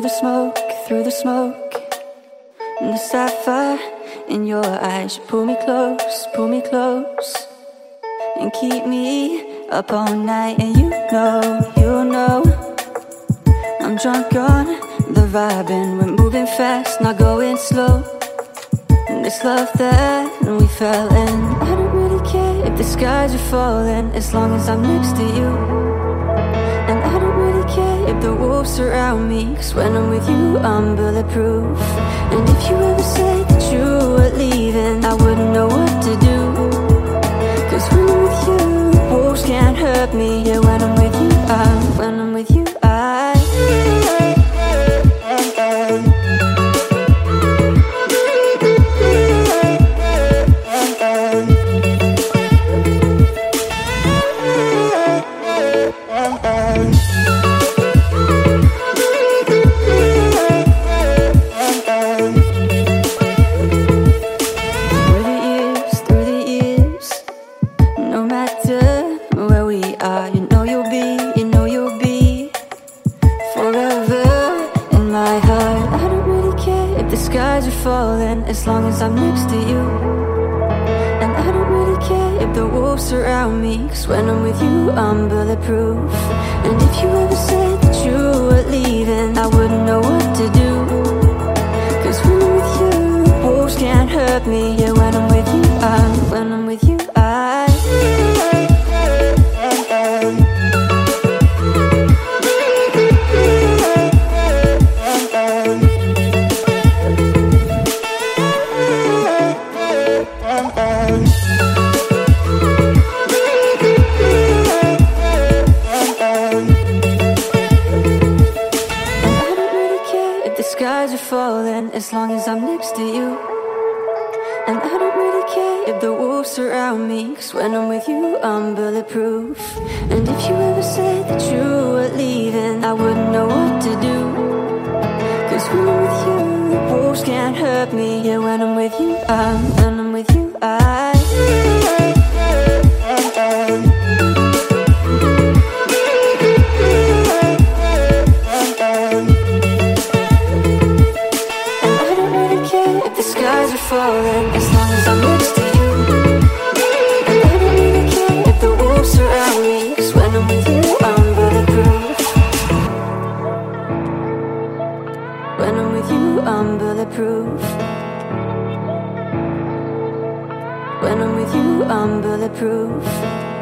the smoke, through the smoke. And the sapphire in your eyes, pull me close, pull me close. And keep me up all night. And you know, you know. I'm drunk on the vibe, and we're moving fast, not going slow. And this love that we fell in, I don't really care if the skies are falling, as long as I'm next to you. If the wolves surround me, cause when I'm with you, I'm bulletproof. And if you ever say that you were leaving, I wouldn't know what to do. Cause when I'm with you, wolves can't hurt me. Yeah, when I'm with you, I'm when I'm with you, where we are, you know you'll be, you know you'll be forever in my heart. I don't really care if the skies are falling, as long as I'm next to you. And I don't really care if the wolves surround me, cause when I'm with you, I'm bulletproof. And if you ever said that you were leaving, I wouldn't know what to do. Cause when I'm with you, wolves can't hurt me. Yeah, when I'm with you, I, when I'm with you, I. skies are falling as long as I'm next to you. And I don't really care if the wolves surround me, cause when I'm with you, I'm bulletproof. And if you ever said that you were leaving, I wouldn't know what to do. Cause when I'm with you, the wolves can't hurt me. Yeah, when I'm with you, I'm, when I'm with you, I. with you, I'm bulletproof. When I'm with you, I'm bulletproof.